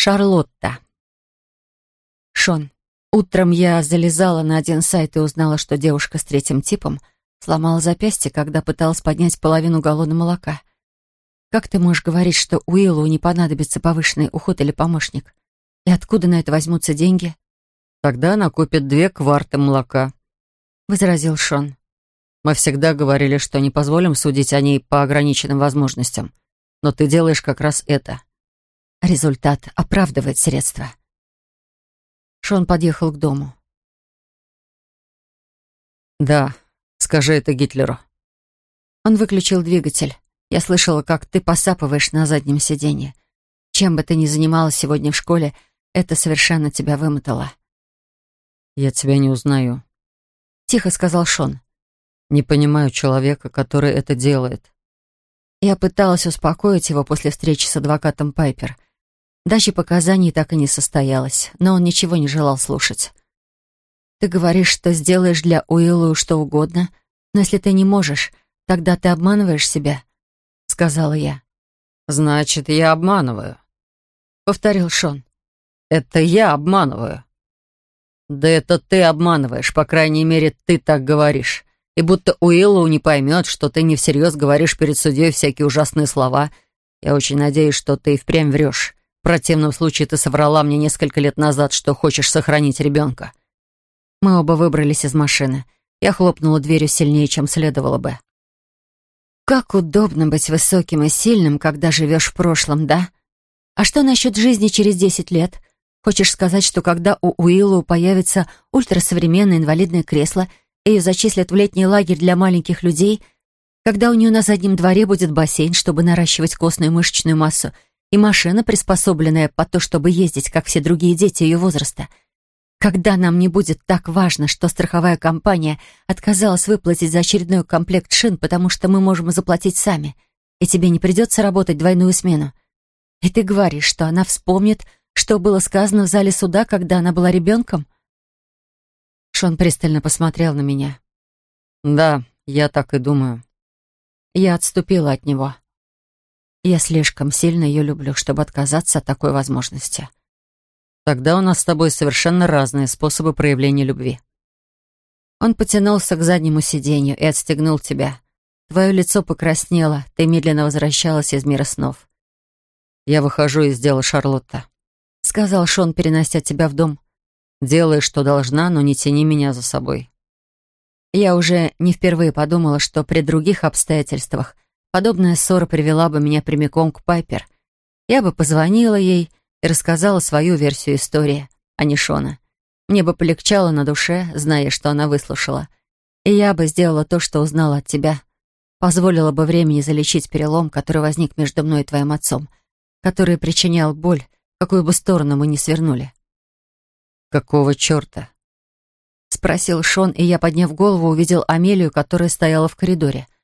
Шарлотта. Шон. Утром я залезала на один сайт и узнала, что девушка с третьим типом сломала запястье, когда пыталась поднять половину галлона молока. Как ты можешь говорить, что Уиллу не понадобится повышенный уход или помощник? И откуда на это возьмутся деньги? Тогда она купит две кварты молока, — возразил Шон. Мы всегда говорили, что не позволим судить о ней по ограниченным возможностям. Но ты делаешь как раз это. Результат оправдывает средства. Шон подъехал к дому. «Да, скажи это Гитлеру». Он выключил двигатель. Я слышала, как ты посапываешь на заднем сиденье. Чем бы ты ни занималась сегодня в школе, это совершенно тебя вымотало. «Я тебя не узнаю», — тихо сказал Шон. «Не понимаю человека, который это делает». Я пыталась успокоить его после встречи с адвокатом Пайпер — Дача показаний так и не состоялась, но он ничего не желал слушать. «Ты говоришь, что сделаешь для Уиллу что угодно, но если ты не можешь, тогда ты обманываешь себя», — сказала я. «Значит, я обманываю», — повторил Шон. «Это я обманываю». «Да это ты обманываешь, по крайней мере, ты так говоришь. И будто Уиллу не поймет, что ты не всерьез говоришь перед судьей всякие ужасные слова. Я очень надеюсь, что ты и впрямь врешь противном случае ты соврала мне несколько лет назад, что хочешь сохранить ребенка». Мы оба выбрались из машины. Я хлопнула дверью сильнее, чем следовало бы. «Как удобно быть высоким и сильным, когда живешь в прошлом, да? А что насчет жизни через десять лет? Хочешь сказать, что когда у Уиллоу появится ультрасовременное инвалидное кресло, ее зачислят в летний лагерь для маленьких людей, когда у нее на заднем дворе будет бассейн, чтобы наращивать костную и мышечную массу — и машина, приспособленная под то, чтобы ездить, как все другие дети ее возраста. Когда нам не будет так важно, что страховая компания отказалась выплатить за очередной комплект шин, потому что мы можем заплатить сами, и тебе не придется работать двойную смену. И ты говоришь, что она вспомнит, что было сказано в зале суда, когда она была ребенком?» Шон пристально посмотрел на меня. «Да, я так и думаю». Я отступила от него. Я слишком сильно ее люблю, чтобы отказаться от такой возможности. Тогда у нас с тобой совершенно разные способы проявления любви. Он потянулся к заднему сиденью и отстегнул тебя. Твое лицо покраснело, ты медленно возвращалась из мира снов. «Я выхожу из дела Шарлотта», — сказал Шон, перенося тебя в дом. «Делай, что должна, но не тяни меня за собой». Я уже не впервые подумала, что при других обстоятельствах — Подобная ссора привела бы меня прямиком к Пайпер. Я бы позвонила ей и рассказала свою версию истории, а не Шона. Мне бы полегчало на душе, зная, что она выслушала. И я бы сделала то, что узнала от тебя. Позволила бы времени залечить перелом, который возник между мной и твоим отцом, который причинял боль, какую бы сторону мы ни свернули. «Какого черта?» — спросил Шон, и я, подняв голову, увидел Амелию, которая стояла в коридоре —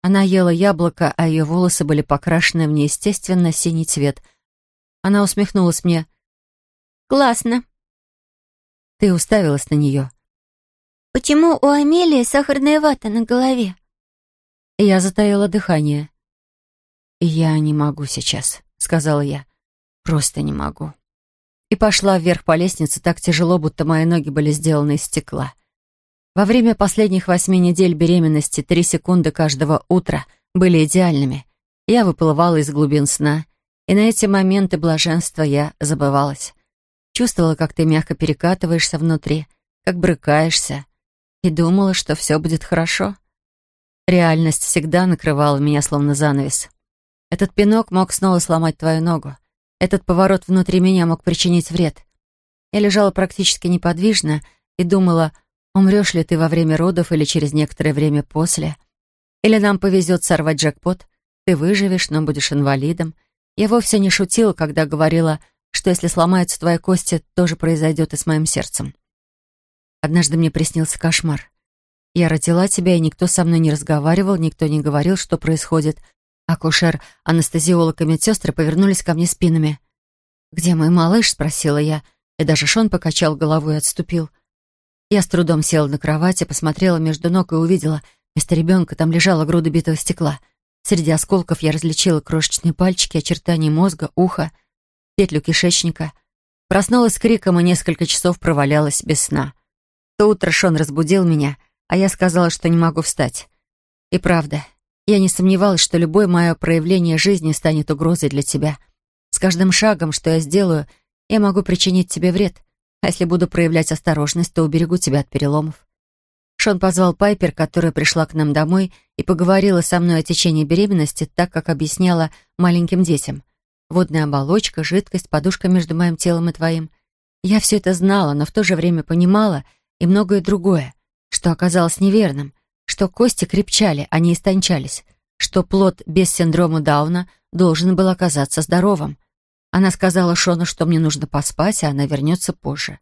она ела яблоко, а ее волосы были покрашены в неестественно синий цвет. Она усмехнулась мне. «Классно». Ты уставилась на нее. «Почему у Амелии сахарная вата на голове?» Я затаила дыхание. «Я не могу сейчас», — сказала я. «Просто не могу». И пошла вверх по лестнице так тяжело, будто мои ноги были сделаны из стекла. Во время последних восьми недель беременности три секунды каждого утра были идеальными. Я выплывала из глубин сна, и на эти моменты блаженства я забывалась. Чувствовала, как ты мягко перекатываешься внутри, как брыкаешься, и думала, что все будет хорошо. Реальность всегда накрывала меня словно занавес. Этот пинок мог снова сломать твою ногу. Этот поворот внутри меня мог причинить вред. Я лежала практически неподвижно и думала Умрешь ли ты во время родов или через некоторое время после? Или нам повезет сорвать джекпот? Ты выживешь, но будешь инвалидом. Я вовсе не шутила, когда говорила, что если сломаются твои кости, тоже произойдет и с моим сердцем. Однажды мне приснился кошмар. Я родила тебя, и никто со мной не разговаривал, никто не говорил, что происходит. Акушер, анестезиолог и медсестры повернулись ко мне спинами. «Где мой малыш?» — спросила я. И даже Шон покачал головой и отступил. Я с трудом села на кровати, посмотрела между ног и увидела, вместо ребенка там лежала груда битого стекла. Среди осколков я различила крошечные пальчики, очертания мозга, уха, петлю кишечника. Проснулась с криком и несколько часов провалялась без сна. То утро Шон разбудил меня, а я сказала, что не могу встать. И правда, я не сомневалась, что любое мое проявление жизни станет угрозой для тебя. С каждым шагом, что я сделаю, я могу причинить тебе вред — а если буду проявлять осторожность, то уберегу тебя от переломов. Шон позвал Пайпер, которая пришла к нам домой и поговорила со мной о течении беременности, так как объясняла маленьким детям. Водная оболочка, жидкость, подушка между моим телом и твоим. Я все это знала, но в то же время понимала и многое другое, что оказалось неверным, что кости крепчали, а не истончались, что плод без синдрома Дауна должен был оказаться здоровым. Она сказала Шону, что мне нужно поспать, а она вернется позже.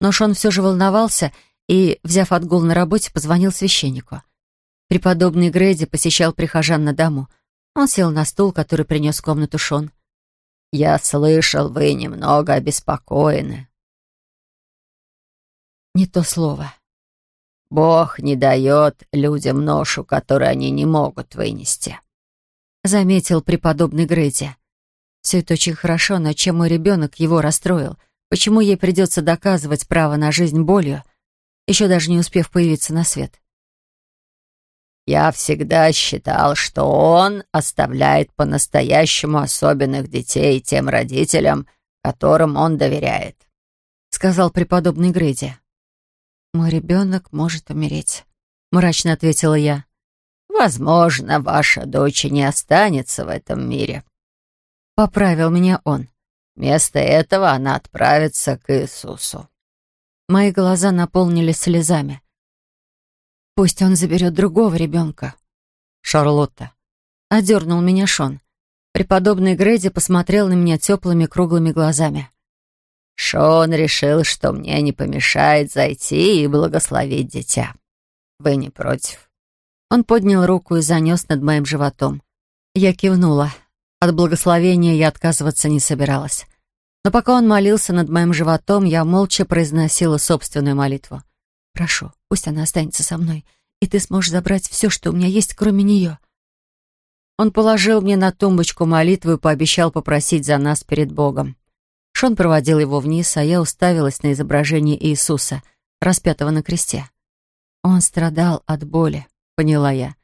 Но Шон все же волновался и, взяв отгул на работе, позвонил священнику. Преподобный Грейди посещал прихожан на дому. Он сел на стул, который принес в комнату Шон. «Я слышал, вы немного обеспокоены». Не то слово. «Бог не дает людям ношу, которую они не могут вынести», — заметил преподобный Грейди. Все это очень хорошо, но чем мой ребенок его расстроил? Почему ей придется доказывать право на жизнь болью, еще даже не успев появиться на свет? «Я всегда считал, что он оставляет по-настоящему особенных детей тем родителям, которым он доверяет», — сказал преподобный Грейди. «Мой ребенок может умереть», — мрачно ответила я. «Возможно, ваша дочь не останется в этом мире», — поправил меня он. «Вместо этого она отправится к Иисусу». Мои глаза наполнились слезами. «Пусть он заберет другого ребенка». «Шарлотта». Одернул меня Шон. Преподобный Грейди посмотрел на меня теплыми круглыми глазами. «Шон решил, что мне не помешает зайти и благословить дитя. Вы не против?» Он поднял руку и занес над моим животом. Я кивнула. От благословения я отказываться не собиралась. Но пока он молился над моим животом, я молча произносила собственную молитву. «Прошу, пусть она останется со мной, и ты сможешь забрать все, что у меня есть, кроме нее». Он положил мне на тумбочку молитву и пообещал попросить за нас перед Богом. Шон проводил его вниз, а я уставилась на изображение Иисуса, распятого на кресте. «Он страдал от боли», — поняла я.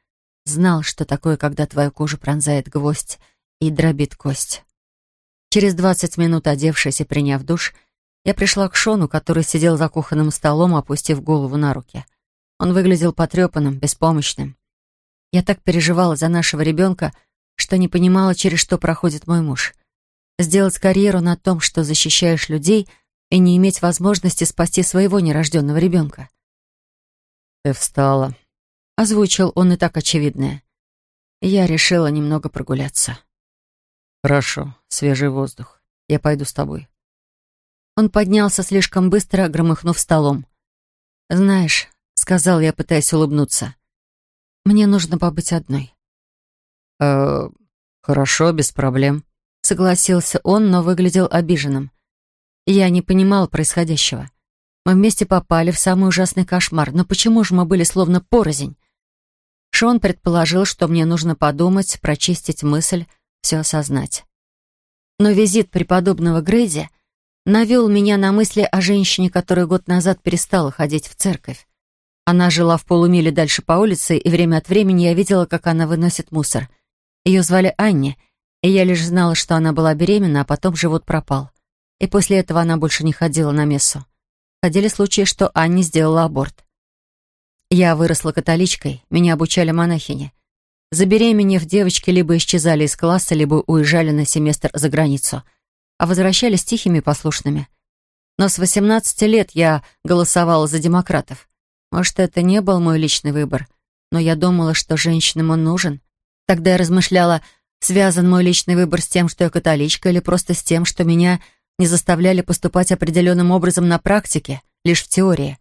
«Знал, что такое, когда твою кожу пронзает гвоздь, и дробит кость. Через двадцать минут, одевшись и приняв душ, я пришла к Шону, который сидел за кухонным столом, опустив голову на руки. Он выглядел потрепанным, беспомощным. Я так переживала за нашего ребенка, что не понимала, через что проходит мой муж. Сделать карьеру на том, что защищаешь людей, и не иметь возможности спасти своего нерожденного ребенка. «Ты встала», — озвучил он и так очевидное. Я решила немного прогуляться. «Хорошо, свежий воздух. Я пойду с тобой». Он поднялся слишком быстро, громыхнув столом. «Знаешь», — сказал я, пытаясь улыбнуться, — «мне нужно побыть одной». «Э, «Хорошо, без проблем», — согласился он, но выглядел обиженным. Я не понимал происходящего. Мы вместе попали в самый ужасный кошмар, но почему же мы были словно порознь? Шон предположил, что мне нужно подумать, прочистить мысль, все осознать. Но визит преподобного Грейди навел меня на мысли о женщине, которая год назад перестала ходить в церковь. Она жила в полумиле дальше по улице, и время от времени я видела, как она выносит мусор. Ее звали Анни, и я лишь знала, что она была беременна, а потом живот пропал. И после этого она больше не ходила на мессу. Ходили случаи, что Анни сделала аборт. Я выросла католичкой, меня обучали монахини. Забеременев, девочки либо исчезали из класса, либо уезжали на семестр за границу, а возвращались тихими послушными. Но с 18 лет я голосовала за демократов. Может, это не был мой личный выбор, но я думала, что женщинам он нужен. Тогда я размышляла, связан мой личный выбор с тем, что я католичка, или просто с тем, что меня не заставляли поступать определенным образом на практике, лишь в теории.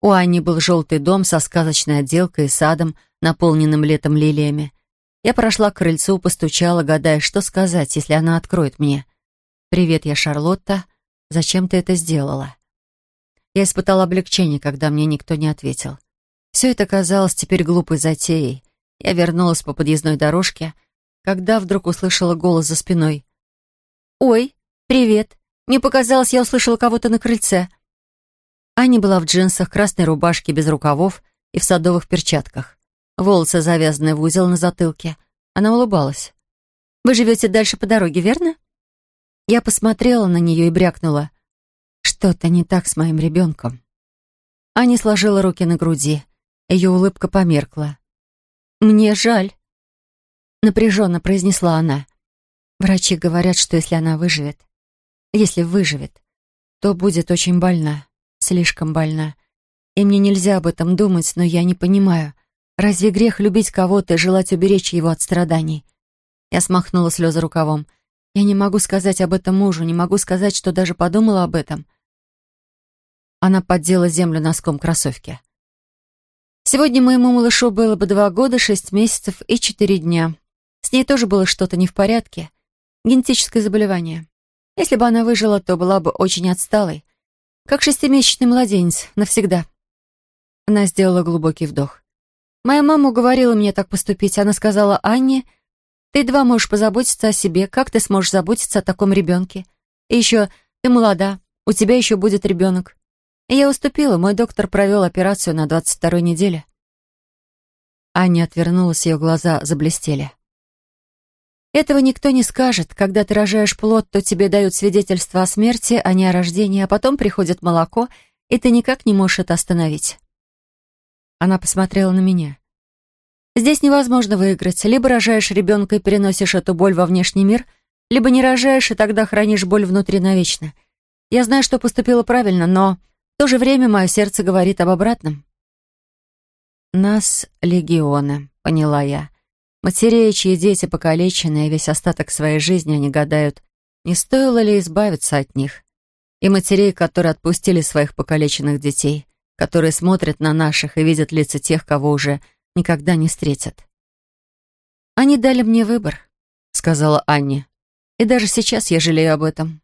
У Ани был желтый дом со сказочной отделкой и садом, наполненным летом лилиями. Я прошла к крыльцу, постучала, гадая, что сказать, если она откроет мне. «Привет, я Шарлотта. Зачем ты это сделала?» Я испытала облегчение, когда мне никто не ответил. Все это казалось теперь глупой затеей. Я вернулась по подъездной дорожке, когда вдруг услышала голос за спиной. «Ой, привет! Мне показалось, я услышала кого-то на крыльце». Аня была в джинсах, красной рубашке без рукавов и в садовых перчатках. Волосы завязаны в узел на затылке. Она улыбалась. «Вы живете дальше по дороге, верно?» Я посмотрела на нее и брякнула. «Что-то не так с моим ребенком». Аня сложила руки на груди. Ее улыбка померкла. «Мне жаль», — напряженно произнесла она. «Врачи говорят, что если она выживет, если выживет, то будет очень больна слишком больна. И мне нельзя об этом думать, но я не понимаю. Разве грех любить кого-то и желать уберечь его от страданий? Я смахнула слезы рукавом. Я не могу сказать об этом мужу, не могу сказать, что даже подумала об этом. Она поддела землю носком кроссовки. Сегодня моему малышу было бы два года, шесть месяцев и четыре дня. С ней тоже было что-то не в порядке. Генетическое заболевание. Если бы она выжила, то была бы очень отсталой. Как шестимесячный младенец, навсегда. Она сделала глубокий вдох. Моя мама уговорила меня так поступить. Она сказала Анне, ты едва можешь позаботиться о себе, как ты сможешь заботиться о таком ребенке? И еще, ты молода, у тебя еще будет ребенок. И я уступила, мой доктор провел операцию на 22-й неделе. Аня отвернулась, ее глаза заблестели. Этого никто не скажет. Когда ты рожаешь плод, то тебе дают свидетельство о смерти, а не о рождении, а потом приходит молоко, и ты никак не можешь это остановить. Она посмотрела на меня. Здесь невозможно выиграть. Либо рожаешь ребенка и переносишь эту боль во внешний мир, либо не рожаешь, и тогда хранишь боль внутри навечно. Я знаю, что поступила правильно, но в то же время мое сердце говорит об обратном. «Нас легионы», — поняла я. Матерей, чьи дети покалечены, и весь остаток своей жизни они гадают, не стоило ли избавиться от них. И матерей, которые отпустили своих покалеченных детей, которые смотрят на наших и видят лица тех, кого уже никогда не встретят. «Они дали мне выбор», — сказала Анне. «И даже сейчас я жалею об этом».